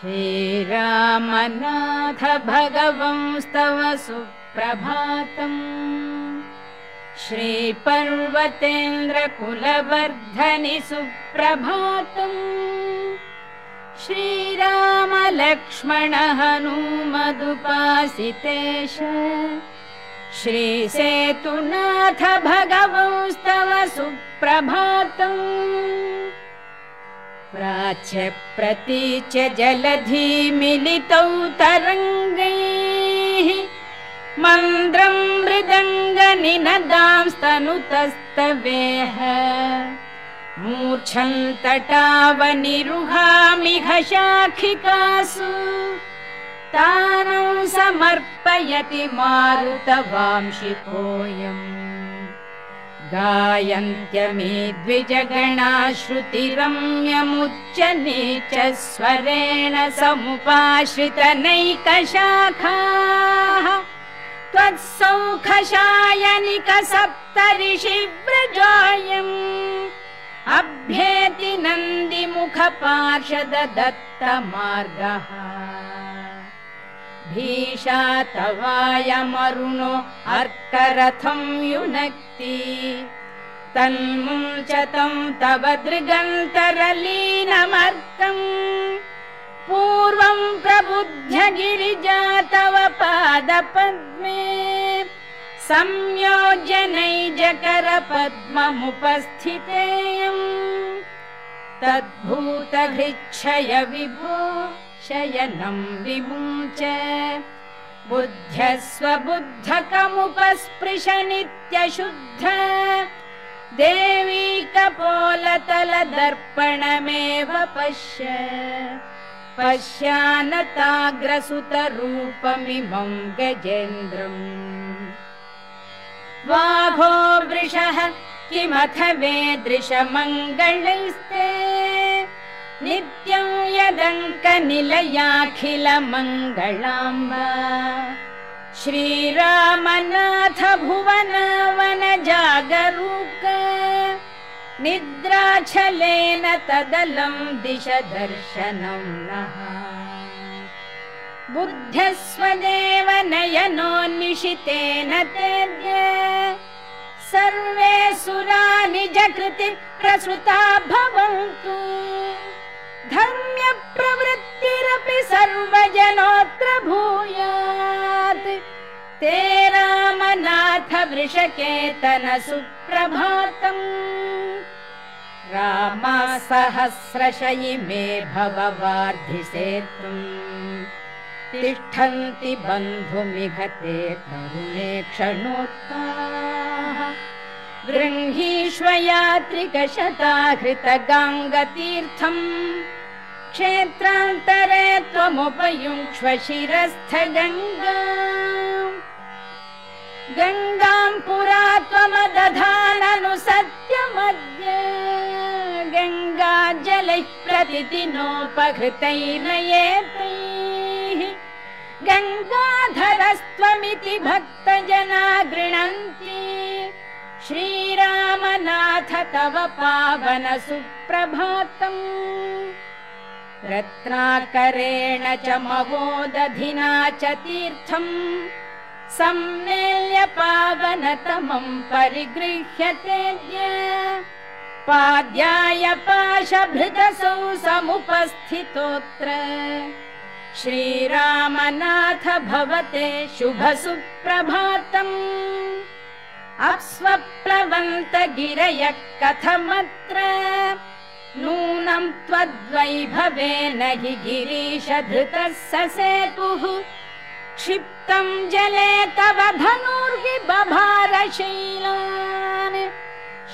श्रीरामनाथ भगवंस्तव सुप्रभातम् श्रीपर्वतेन्द्रकुलवर्धनि सुप्रभातम् श्रीरामलक्ष्मण हनुमदुपासितेश श्रीसेतुनाथ भगवंस्तव सुप्रभातम् प्राच्य प्रतीच जलधी मिलितौ तरङ्गैः। मन्द्रम् मृदङ्गनिनदांस्तनुतस्तवेह मूर्च्छन्तटावनिरुहामिह शाखिकासु। तानं समर्पयति मारुतवांशिकोऽयम् गायन्त्यमी द्विजगणाश्रुतिरम्यमुच्च नीच स्वरेण समुपाश्रितनैकशाखाः त्वत्सौखशायनिक सप्तऋषिव्रजायम् अभ्येति नन्दिमुखपार्षदत्तमार्गः भीषातवायमरुणो अर्करथं युनक्ति। तन्मुञ्चतं तव दृगन्तरलीनमर्कम्। पूर्वं प्रबुद्ध्य गिरिजा तव पादपद्मे। संयोज्य तद्भूतघृच्छय विभो शयनं विमुच बुद्ध्यस्वबुद्धकमुपस्पृश नित्यशुद्ध देवी कपोलतलदर्पणमेव पश्य। पश्यानताग्रसुतरूपमिमं गजेन्द्रम्। वाघो वृषः किमथ वेदृशमङ्गलैस्ते नित्यं यदङ्कनिलयाखिलमङ्गलाम्ब श्रीरामनाथ भुवनवन जागरूक निद्राच्छलेन तदलं दिश दर्शनं नः। बुद्ध्यस्वदेव नयनोन्निशितेन तेद्य। सर्वे सुरा निजकृति प्रसृता भवन्तु धर्म्यप्रवृत्तिरपि सर्वजनोऽत्र भूयात् ते रामनाथ वृषकेतन सुप्रभातम् रामा सहस्रशयि मे भववार्धिसेतुम्। तिष्ठन्ति बन्धुमिघते तरुणे क्षणोत्ताः। गृह्णीष्व यात्रिकशताहृतगाङ्गतीर्थम् क्षेत्रान्तरे त्वमुपयुङ्क्ष्व शिरस्थ गङ्गा गङ्गाम् पुरा त्वमदधाननु सत्यमद्य गङ्गा जलैः प्रतिदिनोपहृतैर्नयेतैः गङ्गाधरस्त्वमिति भक्तजना गृह्णन्ति श्रीरामनाथ तव पावन सुप्रभातम् रत्नाकरेण च मवोदधिना च तीर्थम् सम्मेल्य पावनतमम् परिगृह्यतेद्य पाद्याय पाशभृतसौ समुपस्थितोऽत्र श्रीरामनाथ भवते शुभ सुप्रभातम् अप्स्वप्लवन्त गिरय कथमत्र नूनम् त्वद्वैभवेन हि गिरीश धृतः सेतुः। क्षिप्तम् जले तव धनुर्हि बभारशैलान्।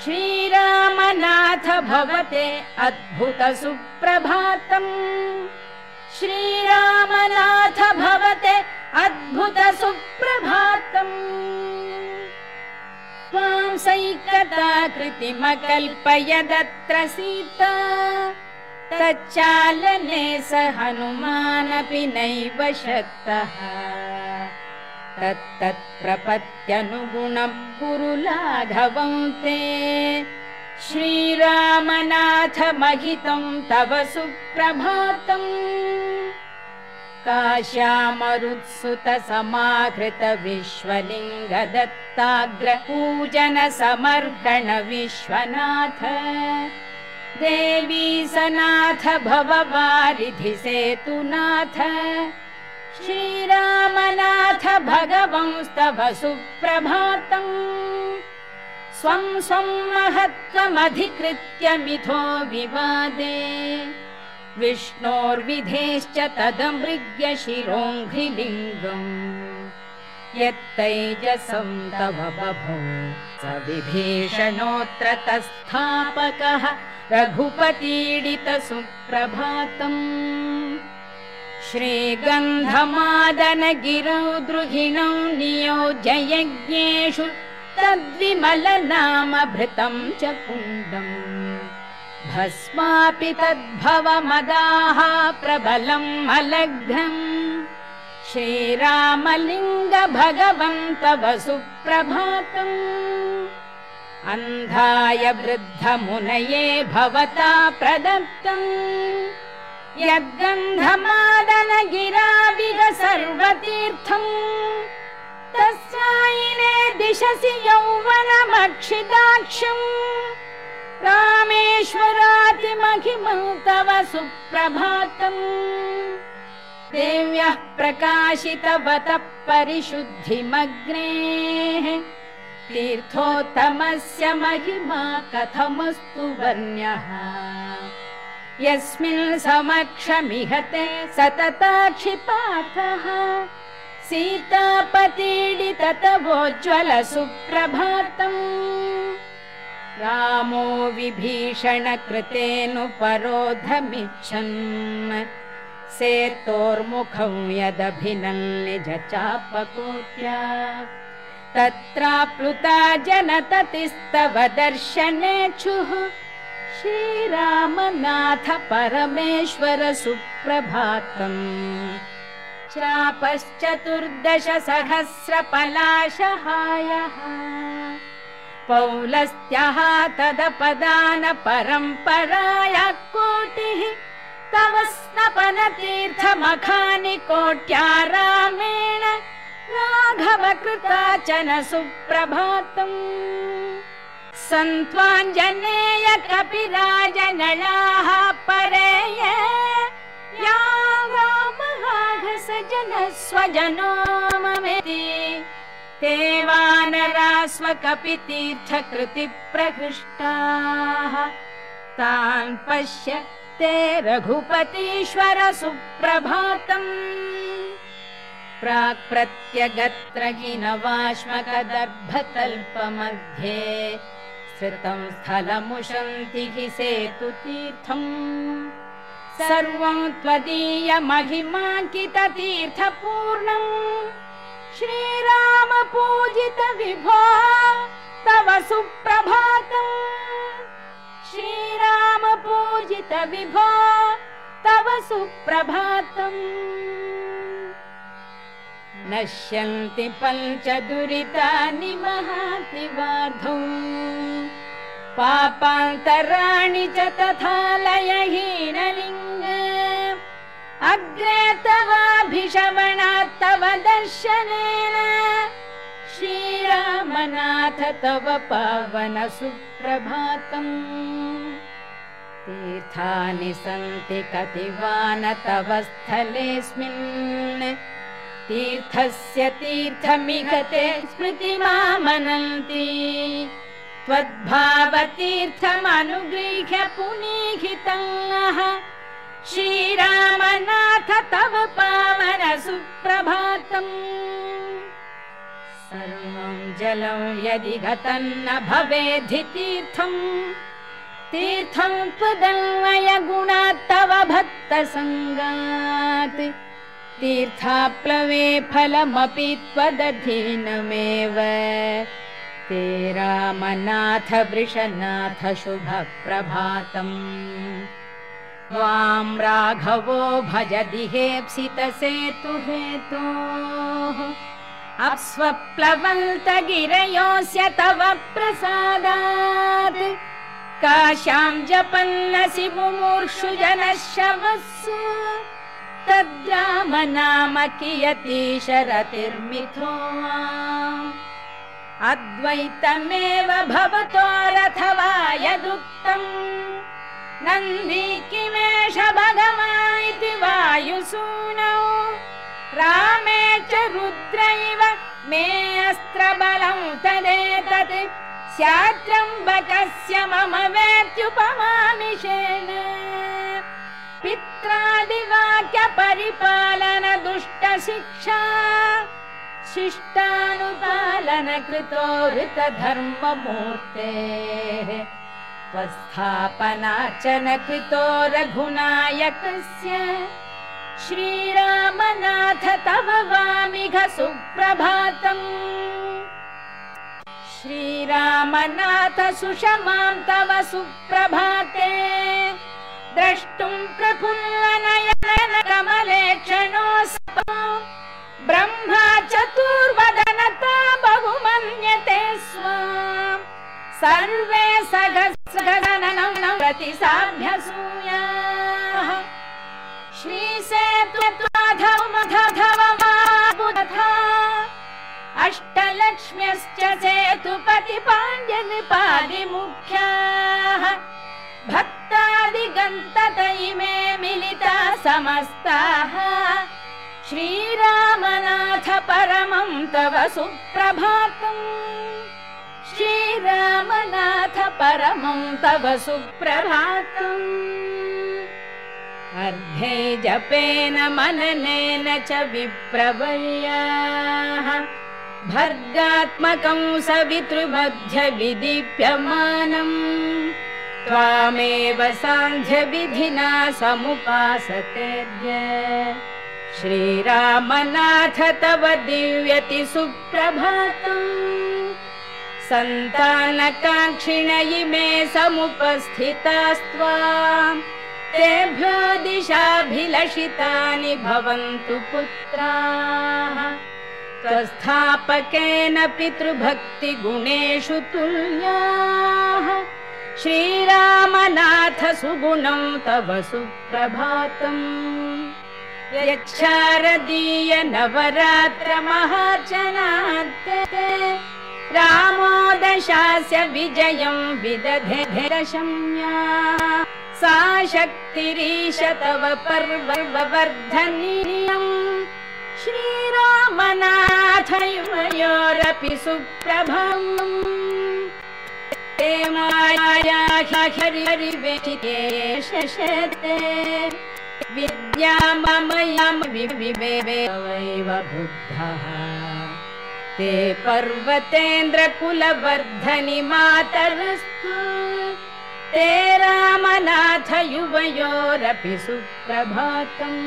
श्रीरामनाथ भवते अद्भुत सुप्रभातम्। श्रीरामनाथ भवते अद्भुत सुप्रभातम्। त्वां सैकता कृतिमकल्पयदत्र सीता। तच्चालने स हनुमानपि नैव शक्तः। तत्तत्प्रपत्यनुगुणं कुरु लाघवं ते। श्रीरामनाथ महितं तव सुप्रभातम् काश्यामरुत्सुत समाहृत विश्वलिङ्ग दत्ताग्र पूजन समर्पण विश्वनाथ देवी सनाथ भववारिधि सेतुनाथ। श्रीरामनाथ भगवंस्तव सुप्रभातम् स्वं स्वं महत्त्वमधिकृत्य मिथो विवादे विष्णोर्विधेश्च तदमृग्य शिरोङ्घ्रिलिङ्गम् यत्तैजसं तव बभौ स विभीषणोऽत्र तस्थापकः रघुपतीडित सुप्रभातम् श्रीगन्धमादन गिरौ द्रुहिणौ नियोज्य यज्ञेषु तद्विमल नाम भृतं च कुण्डम् भस्मापि तद्भवमदाः प्रबलम् अलघ्नम् श्रीरामलिङ्ग भगवन्तव सुप्रभातम् अन्धाय वृद्धमुनये भवता प्रदत्तम् यद्गन्धमादन गिराविग सर्वतीर्थम् दिशसि यौवनमक्षिताक्षम् रामेश्वरातिमहिमं तव सुप्रभातम्। देव्यः प्रकाशितवतः परिशुद्धिमग्नेः। तीर्थोत्तमस्य महिमा कथमस्तु वर्ण्यः यस्मिन् समक्षमिहते सतताक्षिपातः। सीतापतीडिततवोज्ज्वल सुप्रभातम् रामो विभीषण कृतेऽनुपरोधमिच्छन् सेतोर्मुखं यदभिनन्निज चापकोट्या तत्राप्लुता जनततिस्तव दर्शनेच्छुः श्रीरामनाथ परमेश्वर सुप्रभातम् चापश्चतुर्दश सहस्र पलाशहायः पौलस्त्यः तदपदान परम्पराय कोटिः तव स्नपन तीर्थमखानि कोट्या रामेण राघव कृताचन सुप्रभातम्। सन्त्वाञ्जनेय कपिराजनलाः परेय या रामहाघस जन स्वजनो ममेति ते वानरा स्वकपितीर्थकृति प्रहृष्टाः तान् पश्य ते रघुपतीश्वर सुप्रभातम् प्राक् प्रत्यगत्र हीनवाश्मकदर्भतल्पमध्ये स्थितं स्थलमुशन्ति हि सेतुतीर्थम्। सर्वं त्वदीयमहिमाङ्किततीर्थपूर्णम्। श्रीराम पूजित विभो तव सुप्रभातम् श्रीराम पूजित विभो तव सुप्रभातम् नश्यन्ति पञ्च दुरितानि महाति वाधौ। पापान्तराणि च तथा लयहीनलिङ्ग। अग्रे तवाभिषवणात् तव दर्शनेन श्रीरामनाथ तव सुप्रभातम्। तीर्थानि सन्ति कतिवान तव स्थलेऽस्मिन्। तीर्थस्य तीर्थमिगते स्मृतिमामनन्ति त्वद्भावतीर्थमनुगृह्य पुनीहितः श्रीरामनाथ तव पावन सुप्रभातम् सर्वं जलं यदि गतं न भवेद्धि तीर्थम् तीर्थं गुणात् तव भक्तसङ्गात्। तीर्थाप्लवे फलमपि त्वदधीनमेव। ते रामनाथ वृषनाथ शुभप्रभातम् त्वां राघवो भजति हेप्सितसेतु हेतोः अप्स्वप्लवन्तगिरयोऽस्य तव प्रसादात्। काश्यां जपन्नसि मुमूर्षु जनः तद्राम नाम कियती शरतिर्मिथो अद्वैतमेव भवतोरथवा यदुक्तम् नन्दी किमेष भगवा इति वायुसूनौ रामे च रुद्रैव मे अस्त्रबलं तदेतत्। स्यात्रम्बकस्य मम वेत्युपमामिषेण पित्रादिवाक्य परिपालन दुष्ट शिक्षा शिष्टानुपालन कृतो ऋत धर्ममूर्तेः स्वस्थापनार्चन कृतो रघुनायकस्य श्रीरामनाथ तव वामिघ सुप्रभातम् श्रीरामनाथ सुषमां तव सुप्रभाते द्रष्टुं प्रफुल्लनयन कमले क्षणोऽस्तु ब्रह्मा चतुर्वदनता बहुमन्यते स्म सर्वे सगसगननं प्रतिसाभ्यसूयाः श्रीसेतुमधवमाबुधा अष्टलक्ष्म्यश्च सेतुपति पाण्ड्यनिपादिमुख्याः भक्तादिगन्तत इमे मिलिता समस्ताः। श्रीरामनाथ परमं तव सुप्रभातम् श्रीरामनाथ परमं तव सुप्रभातम् अर्धे जपेन मननेन च विप्रवर्याः। भर्गात्मकं सवितृमध्य विदीप्यमानम् त्वामेव सान्ध्यविधिना समुपासतेद्य श्रीरामनाथ तव दिव्यति सुप्रभातम् सन्तानकाङ्क्षिण इमे समुपस्थितास्त्वा तेभ्यो दिशाभिलषितानि भवन्तु पुत्राः। त्वस्थापकेन पितृभक्तिगुणेषु तुल्याः। श्रीरामनाथ सुगुणं तव सुप्रभातम् यच्छारदीय नवरात्र महार्चनान्ते रामो दशास्य विजयं विदधे दशम्या सा शक्तिरीश तव पर्ववर्धनीयम् श्रीरामनाथ युवयोरपि सुप्रभम्। माया विद्या मम यम विवेवैव बुद्धः। ते पर्वतेन्द्रकुलवर्धनि मातरस्तु ते रामनाथ युवयोरपि सुप्रभातम्।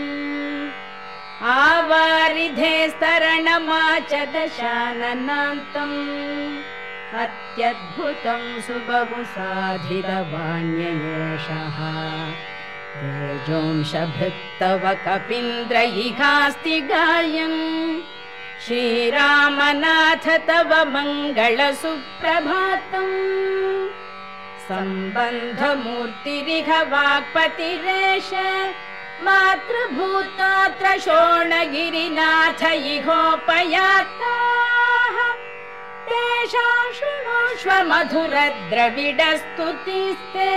आवारिधे स्तरणमा च दशाननान्तम् अत्यद्भुतं तेजोंशभृत्तव कपीन्द्रयिहास्ति गायम् श्रीरामनाथ तव मङ्गलसुप्रभातम् सम्बन्धमूर्तिरिह वाक्पतिरेष मातृभूतोऽत्र शोणगिरिनाथ इहोपयाताः। तेषां शृणुष्व मधुरद्रविडस्तुतिस्ते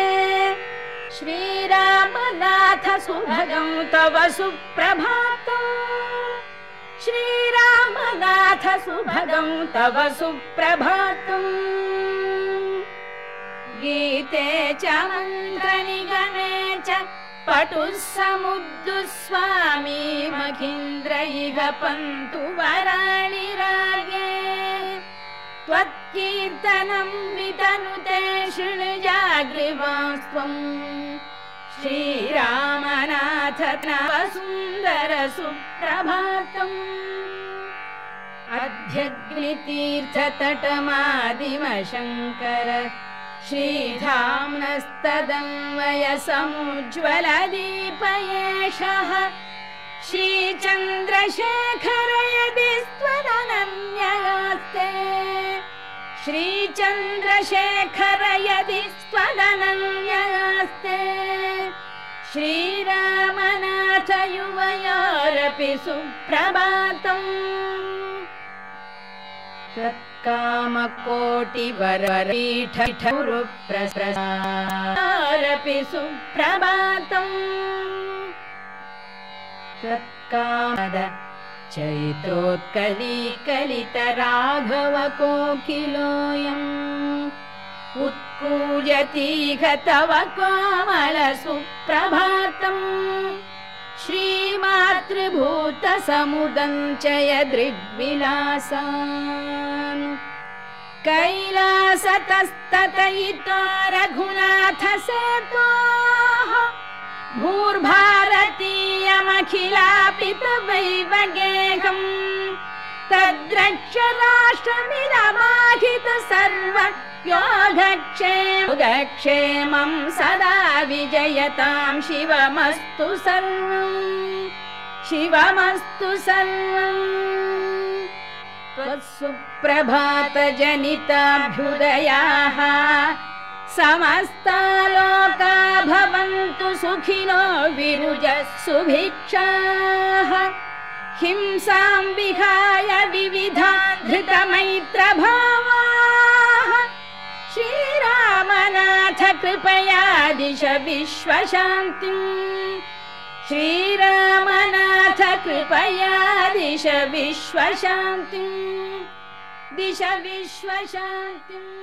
श्रीरामनाथ सुभगं तव सुप्रभातम् श्रीरामनाथ सुभगं तव सुप्रभातम् गीते च मन्त्रनिगमे च पटुः समुद्दुस्वामी मखीन्द्रैः पन्तु वराणि रागे त्वत्कीर्तनं वितनुते शृणुजाग्रिवास्त्वम् श्रीरामनाथ नव सुप्रभातम् अध्यग्नितीर्थतटमादिमशङ्कर श्रीधाम्नस्तदन्वय समुज्ज्वलदीपयेषः श्रीचन्द्रशेखर यदि स्वदनन्यगास्ते श्रीचन्द्रशेखर यदि स्वदन श्रीरामनाथ युवयोरपि सुप्रभातम् तत्कामकोटिवरपीठप्रसारपि सुप्रभातम् तत्कामद चैत्रोत्कलीकलितराघव कोकिलोऽयम् उत्कूजतीह तव कोमल सुप्रभातम् श्रीमातृभूतसमुदञ्चय दृग्विलासान् कैलासतस्ततयितो रघुनाथ सेतोः भूर्भारतीयमखिलापितवैव गेहम् तद्रक्ष राष्ट्रमिदमाहित सर्व योगक्षेमं सदा विजयतां शिवमस्तु सर्वम् शिवमस्तु सर्वम् त्वत्सुप्रभातजनिताभ्युदयाः समस्ता लोका भवन्तु सुखिनो विरुजः सुभिक्षाः हिंसां विहाय विविधा धृतमैत्रभावाः कृपया दिश विश्वशान्तिम् श्रीरामनाथ कृपया दिश विश्वशान्तिम् दिश विश्वशान्तिम्